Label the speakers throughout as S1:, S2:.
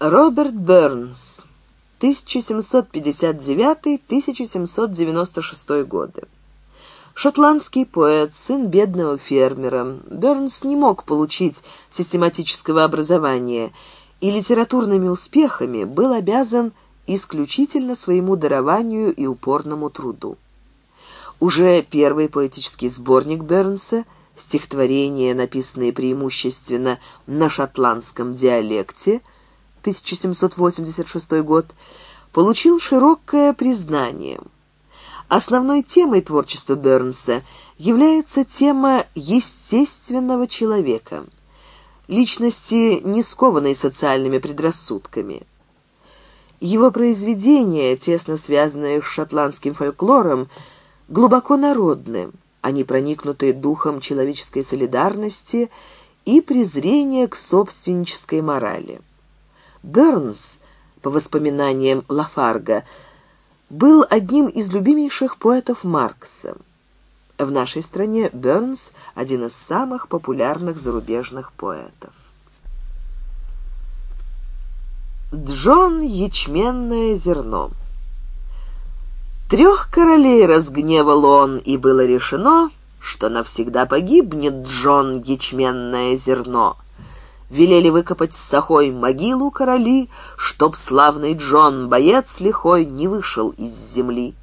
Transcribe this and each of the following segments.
S1: Роберт Бернс, 1759-1796 годы. Шотландский поэт, сын бедного фермера. Бернс не мог получить систематического образования и литературными успехами был обязан исключительно своему дарованию и упорному труду. Уже первый поэтический сборник Бернса стихотворения, написанные преимущественно на шотландском диалекте – 1786 год, получил широкое признание. Основной темой творчества Бернса является тема естественного человека, личности, не скованной социальными предрассудками. Его произведения, тесно связанные с шотландским фольклором, глубоко народны. Они проникнуты духом человеческой солидарности и презрения к собственнической морали. Бернс, по воспоминаниям Лафарга, был одним из любимейших поэтов Маркса. В нашей стране Бернс – один из самых популярных зарубежных поэтов. Джон Ячменное зерно Трех королей разгневал он, и было решено, что навсегда погибнет Джон Ячменное зерно – велели выкопать с сахой могилу короли, чтоб славный Джон, боец лихой, не вышел из земли.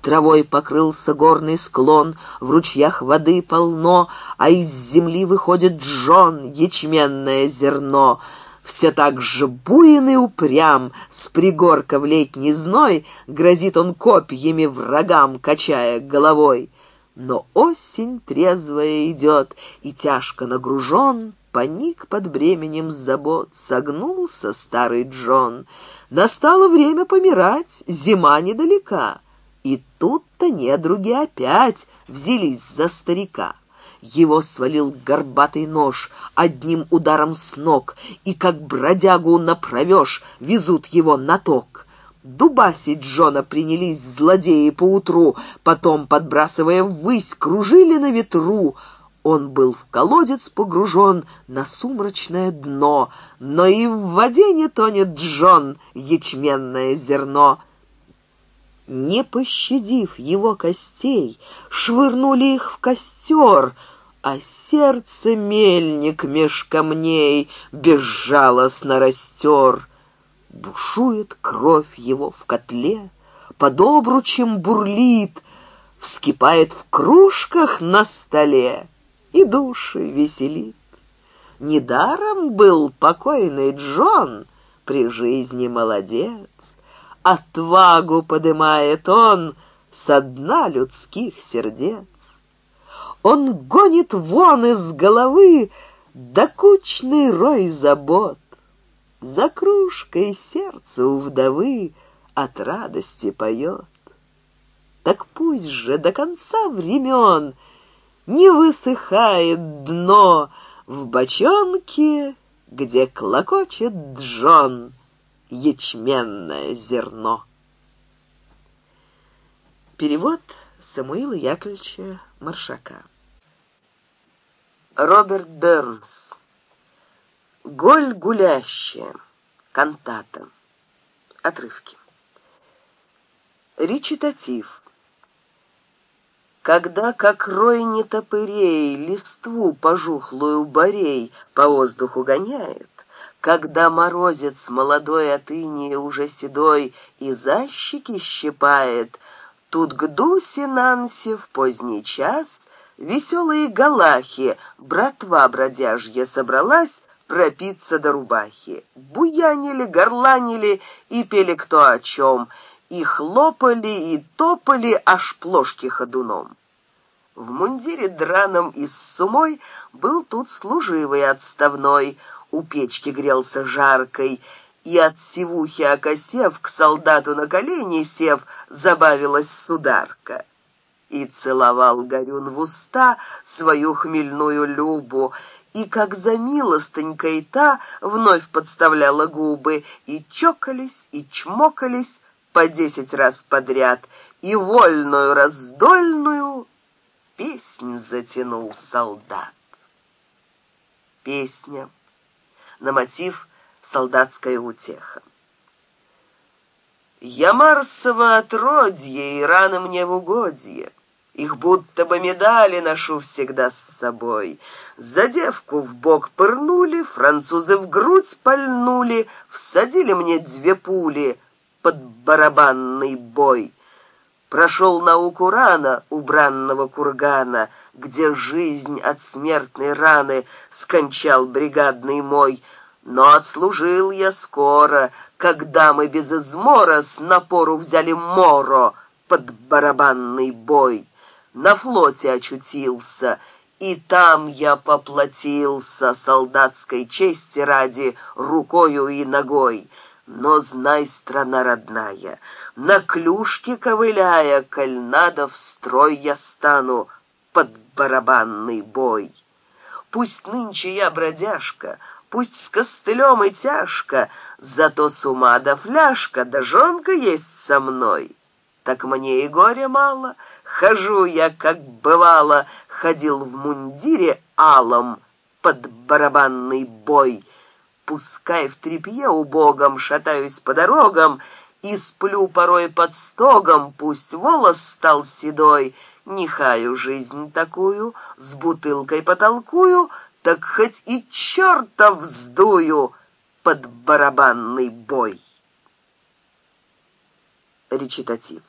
S1: Травой покрылся горный склон, в ручьях воды полно, а из земли выходит Джон, ячменное зерно. Все так же буен и упрям, с пригорка в летний зной грозит он копьями врагам, качая головой. Но осень трезвая идет, и тяжко нагружен — поник под бременем забот, согнулся старый Джон. Настало время помирать, зима недалека. И тут-то недруги опять взялись за старика. Его свалил горбатый нож одним ударом с ног, и как бродягу направешь, везут его на ток. Дубасить Джона принялись злодеи поутру, потом, подбрасывая ввысь, кружили на ветру — он был в колодец погружен на сумрачное дно, но и в воде не тонет джон ячменное зерно. Не пощадив его костей, швырнули их в костер, а сердце мельник меж камней безжалостно растер. Бушует кровь его в котле, под обручем бурлит, вскипает в кружках на столе и души веселит. Недаром был покойный Джон, при жизни молодец. Отвагу подымает он со дна людских сердец. Он гонит вон из головы докучный рой забот. За кружкой сердце у вдовы от радости поет. Так пусть же до конца времен — не высыхает дно в бочонке, где клокочет джон ячменное зерно. Перевод Самуила Яковлевича Маршака. Роберт Бернс. «Голь гулящая». Кантата. Отрывки. Речитатив когда, как рой нетопырей, листву пожухлую борей по воздуху гоняет, когда морозец молодой отыни иния уже седой и защики щипает, тут к Дусе Нансе в поздний час веселые галахи, братва бродяжья собралась, пропиться до рубахи. Буянили, горланили и пели кто о чем, и хлопали, и топали аж плошки ходуном. В мундире драном и с сумой был тут служивый отставной, у печки грелся жаркой, и от сивухи окосев к солдату на колени сев, забавилась сударка. И целовал Горюн в уста свою хмельную любу, и как за милостынькой та вновь подставляла губы, и чокались, и чмокались по десять раз подряд, и вольную раздольную песнь затянул солдат. Песня на мотив «Солдатская утеха». Я Марсово отродье, и раны мне в угодье. Их будто бы медали ношу всегда с собой. За девку в бок пырнули, французы в грудь пальнули, всадили мне две пули под барабанный бой — прошел науку рана у бранного кургана, где жизнь от смертной раны скончал бригадный мой. Но отслужил я скоро, когда мы без измора с напору взяли моро под барабанный бой. На флоте очутился, и там я поплатился солдатской чести ради рукою и ногой. Но знай, страна родная, — на клюшке ковыляя, коль надо в строй я стану под барабанный бой. Пусть нынче я бродяжка, пусть с костылем и тяжко, зато с ума да фляжка, да жонка есть со мной. Так мне и горя мало, хожу я, как бывало, ходил в мундире алом под барабанный бой. Пускай в тряпье убогом шатаюсь по дорогам — и сплю порой под стогом, пусть волос стал седой, не хаю жизнь такую, с бутылкой потолкую, так хоть и черта вздую под барабанный бой. Речитатив.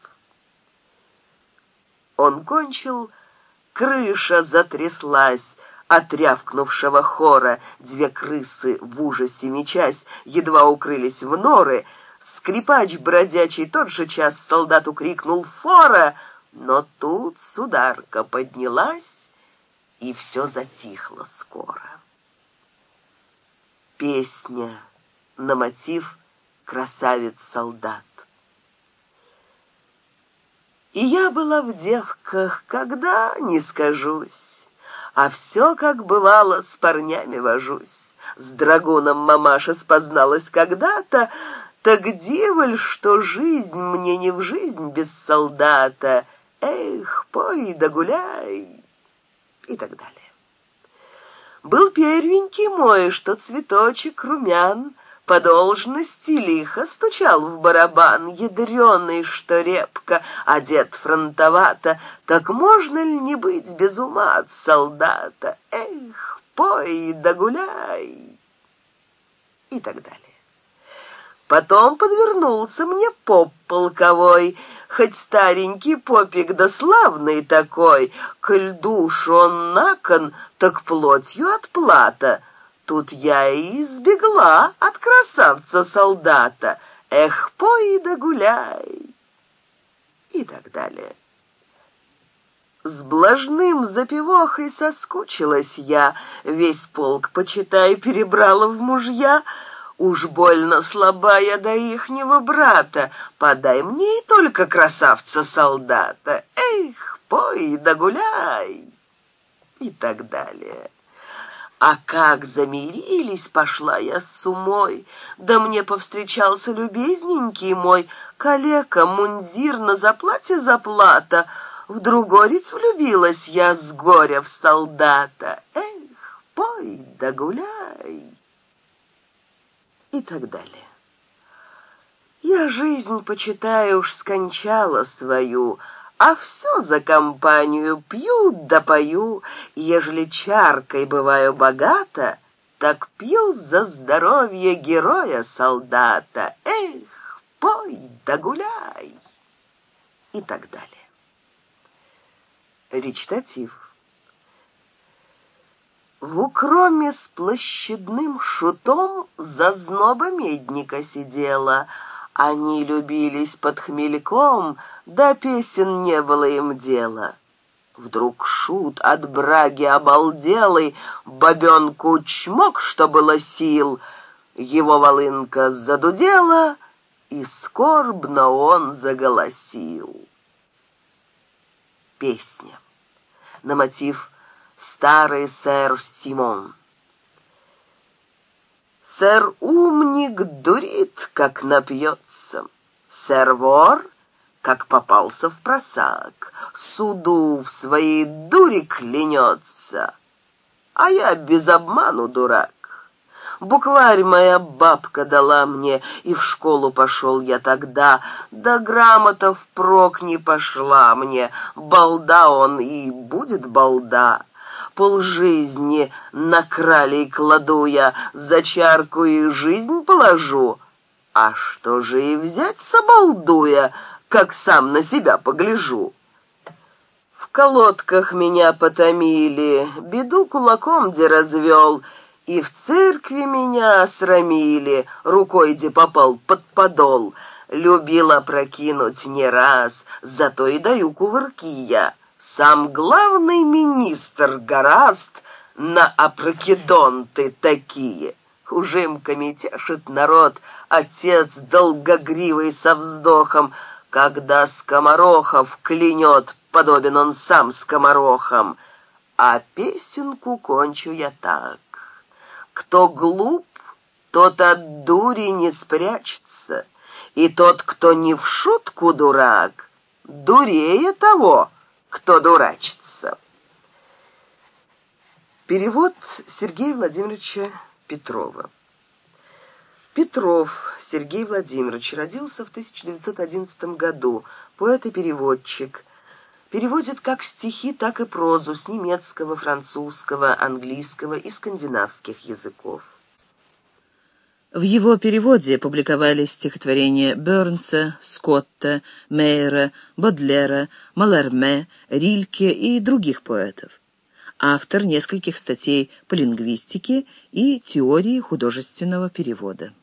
S1: Он кончил, крыша затряслась, отрявкнувшего хора две крысы в ужасе мечась едва укрылись в норы — Скрипач бродячий тот же час солдату крикнул «Фора!», но тут сударка поднялась, и все затихло скоро. Песня на мотив «Красавец-солдат». И я была в девках, когда, не скажусь, А все, как бывало, с парнями вожусь. С драгоном мамаша спозналась когда-то, так деваль, что жизнь мне не в жизнь без солдата. Эх, пой да гуляй!» И так далее. Был первенький мой, что цветочек румян По должности лихо стучал в барабан Ядреный, что репка, одет фронтовато. Так можно ли не быть без ума от солдата? Эх, пой да гуляй! И так далее. Потом подвернулся мне поп полковой, хоть старенький попик да славный такой, коль душ он на так плотью отплата. Тут я и избегла от красавца-солдата. Эх, пой да гуляй!» И так далее. С блажным запивохой соскучилась я, весь полк, почитай, перебрала в мужья — Уж больно слабая до ихнего брата, подай мне и только красавца-солдата. Эх, пой да гуляй!» И так далее. А как замирились, пошла я с умой. Да мне повстречался любезненький мой калека, мундир на заплате заплата. В другорец влюбилась я с горя в солдата. Эх, пой да гуляй и так далее. Я жизнь, почитаю, уж скончала свою, а все за компанию пью да пою. Ежели чаркой бываю богата, так пью за здоровье героя-солдата. Эх, пой да гуляй! И так далее. Речитатив. В укроме с площадным шутом зазноба медника сидела. Они любились под хмельком, да песен не было им дела. Вдруг шут от браги обалделый, бабенку чмок, что было сил. Его волынка задудела, и скорбно он заголосил. Песня на мотив старый сэр Симон. Сэр Умник дурит, как напьется. Сэр Вор, как попался в просак, суду в своей дури клянется. А я без обману дурак. Букварь моя бабка дала мне, и в школу пошел я тогда. Да грамота впрок не пошла мне, балда он и будет балда полжизни на кралей кладу я, за чарку и жизнь положу. А что же и взять с как сам на себя погляжу? В колодках меня потомили, беду кулаком де развел, и в церкви меня срамили, рукой де попал под подол. Любила прокинуть не раз, зато и даю кувырки я. Сам главный министр Гораст на опрокидонты такие. Ужимками тешит народ, отец долгогривый со вздохом, когда скоморохов клянет, подобен он сам скоморохом. А песенку кончу я так. Кто глуп, тот от дури не спрячется, и тот, кто не в шутку дурак, дурее того — кто дурачится. Перевод Сергея Владимировича Петрова. Петров Сергей Владимирович родился в 1911 году, поэт и переводчик. Переводит как стихи, так и прозу с немецкого, французского, английского и скандинавских языков. В его переводе публиковались стихотворения Бернса, Скотта, Мейера, Бодлера, Маларме, Рильке и других поэтов. Автор нескольких статей по лингвистике и теории художественного перевода.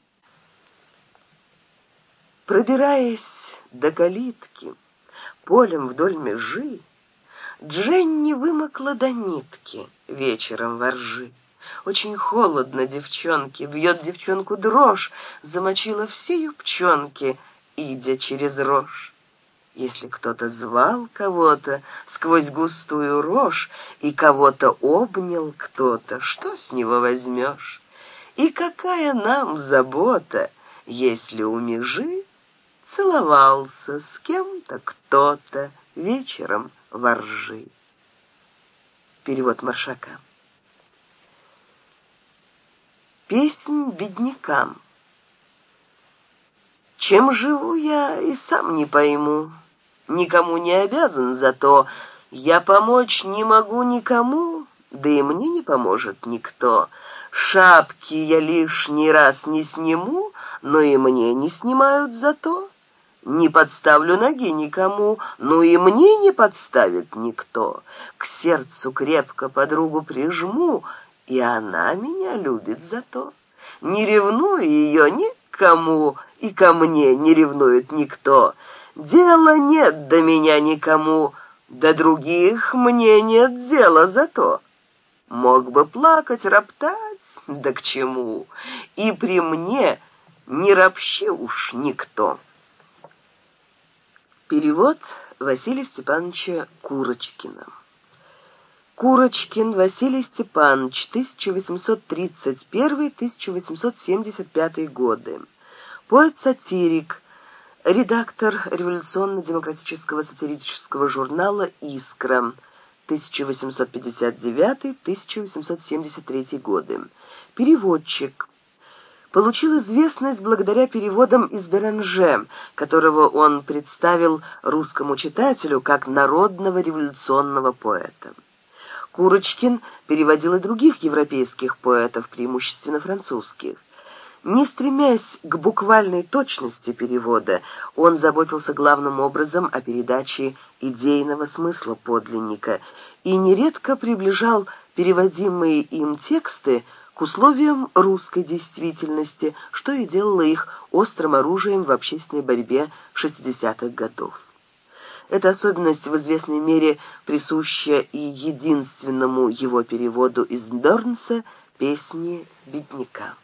S1: Пробираясь до калитки, полем вдоль межи, Дженни вымокла до нитки вечером во ржи. Очень холодно девчонке, бьет девчонку дрожь, замочила все юбчонки, идя через рожь. Если кто-то звал кого-то сквозь густую рожь, и кого-то обнял кто-то, что с него возьмешь? И какая нам забота, если у межи целовался с кем-то кто-то вечером во ржи? Перевод Маршака песнь беднякам. Чем живу я и сам не пойму. Никому не обязан за то, Я помочь не могу никому, да и мне не поможет никто. Шапки я лишний раз не сниму, но и мне не снимают за то. Не подставлю ноги никому, но и мне не подставит никто. К сердцу крепко подругу прижму — и она меня любит за то. Не ревную ее никому, и ко мне не ревнует никто. Дела нет до меня никому, до других мне нет дела за то. Мог бы плакать, роптать, да к чему? И при мне не ропщи уж никто. Перевод Василия Степановича Курочкина Курочкин Василий Степанович, 1831-1875 годы. Поэт-сатирик, редактор революционно-демократического сатирического журнала «Искра» 1859-1873 годы. Переводчик. Получил известность благодаря переводам из Беранже, которого он представил русскому читателю как народного революционного поэта. Курочкин переводил и других европейских поэтов, преимущественно французских. Не стремясь к буквальной точности перевода, он заботился главным образом о передаче идейного смысла подлинника и нередко приближал переводимые им тексты к условиям русской действительности, что и делало их острым оружием в общественной борьбе 60-х годов. Эта особенность в известной мере присуща и единственному его переводу из Бернса «Песни бедняка».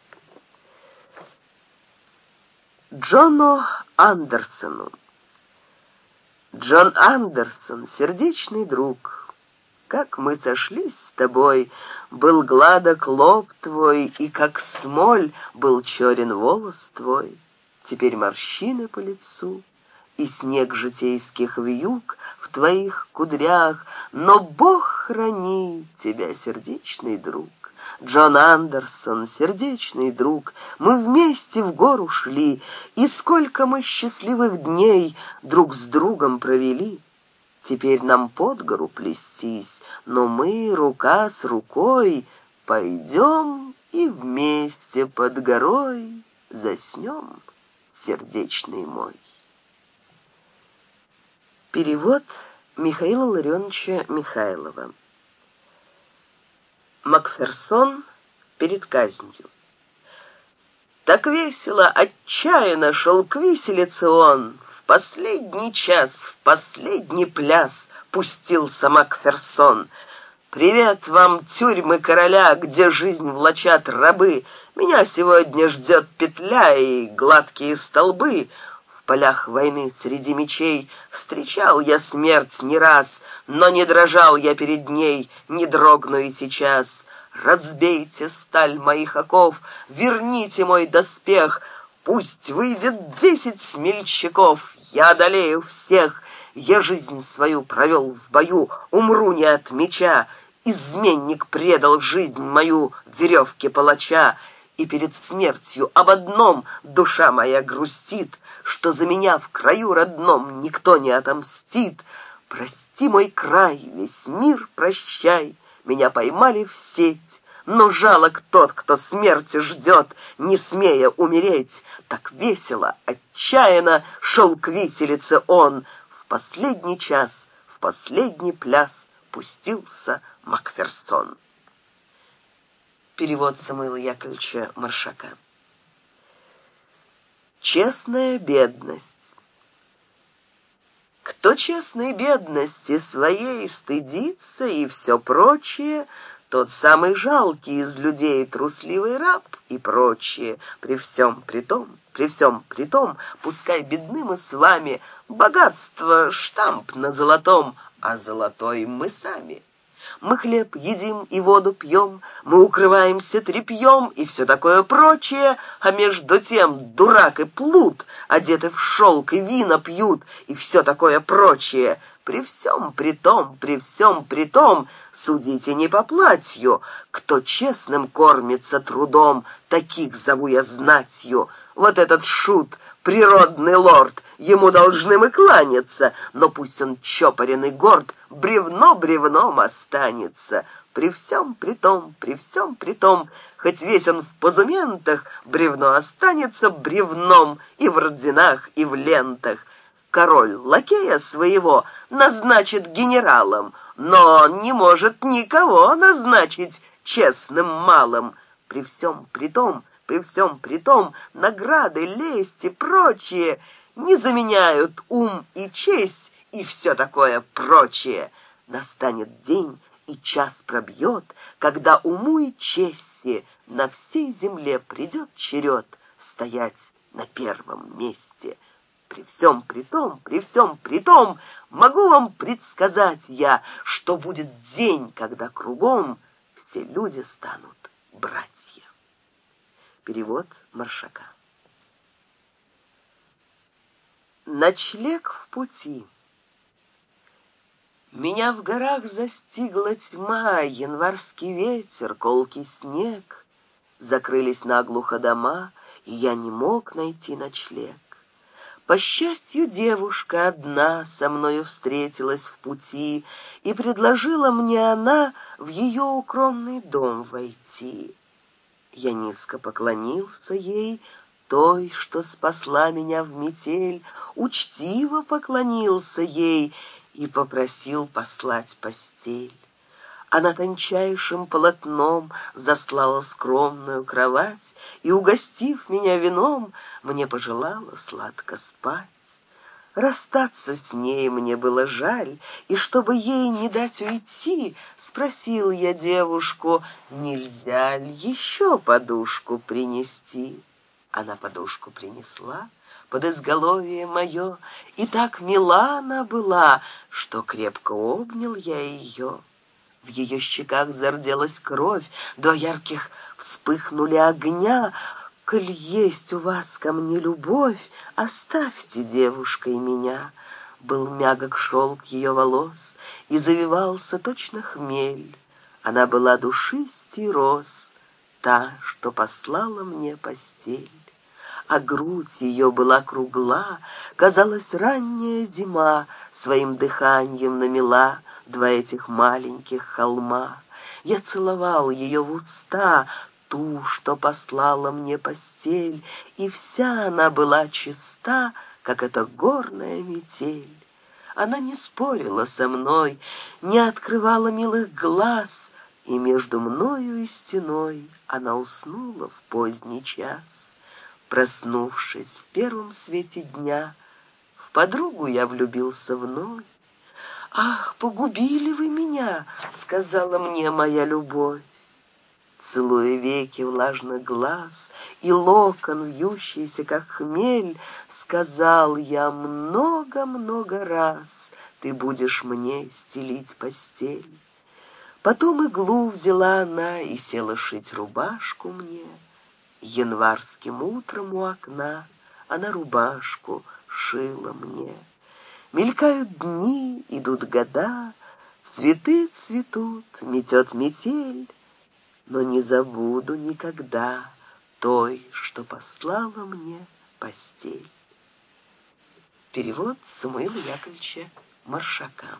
S1: Джону Андерсону Джон Андерсон, сердечный друг, как мы сошлись с тобой, был гладок лоб твой, и как смоль был черен волос твой, теперь морщины по лицу и снег житейских вьюг в твоих кудрях, но Бог храни тебя, сердечный друг. Джон Андерсон, сердечный друг, мы вместе в гору шли, и сколько мы счастливых дней друг с другом провели. Теперь нам под гору плестись, но мы рука с рукой пойдем и вместе под горой заснем, сердечный мой. Перевод Михаила Ларионовича Михайлова. Макферсон перед казнью. Так весело, отчаянно шел к виселице он. В последний час, в последний пляс пустился Макферсон. «Привет вам, тюрьмы короля, где жизнь влачат рабы. Меня сегодня ждет петля и гладкие столбы» полях войны среди мечей. Встречал я смерть не раз, но не дрожал я перед ней, не дрогну и сейчас. Разбейте сталь моих оков, верните мой доспех, пусть выйдет десять смельчаков, я одолею всех. Я жизнь свою провел в бою, умру не от меча. Изменник предал жизнь мою веревке палача, и перед смертью об одном душа моя грустит — что за меня в краю родном никто не отомстит. Прости, мой край, весь мир прощай, меня поймали в сеть. Но жалок тот, кто смерти ждет, не смея умереть. Так весело, отчаянно шел к виселице он. В последний час, в последний пляс пустился Макферсон. Перевод Самуила Яковлевича Маршака. Честная бедность. Кто честной бедности своей стыдится и все прочее, тот самый жалкий из людей трусливый раб и прочее, при всем при том, при всем при том, пускай бедны мы с вами, богатство штамп на золотом, а золотой мы сами». Мы хлеб едим и воду пьем, мы укрываемся трепьем и все такое прочее, а между тем дурак и плут, одеты в шелк и вина пьют и все такое прочее. При всем при том, при всем при том, судите не по платью, кто честным кормится трудом, таких зову я знатью. Вот этот шут — природный лорд, ему должны мы кланяться, но пусть он чопорен и горд, бревно бревном останется. При всем при том, при всем при том, хоть весь он в позументах, бревно останется бревном и в родинах, и в лентах. Король лакея своего назначит генералом, но он не может никого назначить честным малым. При всем при том, при всем при том награды, лесть и прочее не заменяют ум и честь и все такое прочее. Настанет день, и час пробьет, когда уму и чести на всей земле придет черед стоять на первом месте. При всем при том, при всем при том, могу вам предсказать я, что будет день, когда кругом все люди станут братья. Перевод Маршака. Ночлег в пути. Меня в горах застигла тьма, январский ветер, колкий снег. Закрылись наглухо дома, и я не мог найти ночлег. По счастью, девушка одна со мною встретилась в пути, и предложила мне она в ее укромный дом войти. Я низко поклонился ей, той, что спасла меня в метель, учтиво поклонился ей и попросил послать постель. Она тончайшим полотном заслала скромную кровать и, угостив меня вином, мне пожелала сладко спать. Расстаться с ней мне было жаль, и чтобы ей не дать уйти, спросил я девушку, нельзя ли еще подушку принести. Она подушку принесла под изголовье мое, и так мила она была, что крепко обнял я ее. В ее щеках зарделась кровь, до ярких вспыхнули огня — коль есть у вас ко мне любовь, оставьте девушкой меня». Был мягок шелк ее волос и завивался точно хмель. Она была душистей роз, та, что послала мне постель. А грудь ее была кругла, казалось, ранняя зима своим дыханием намела два этих маленьких холма. Я целовал ее в уста, ту, что послала мне постель, и вся она была чиста, как эта горная метель. Она не спорила со мной, не открывала милых глаз, и между мною и стеной она уснула в поздний час. Проснувшись в первом свете дня, в подругу я влюбился вновь. «Ах, погубили вы меня!» — сказала мне моя любовь. Целуя веки влажно глаз и локон, вьющийся, как хмель, Сказал я много-много раз, ты будешь мне стелить постель. Потом иглу взяла она и села шить рубашку мне. Январским утром у окна она рубашку шила мне. Мелькают дни, идут года, цветы цветут, метет метель но не забуду никогда той, что послала мне постель. Перевод Самуила Яковлевича Маршака.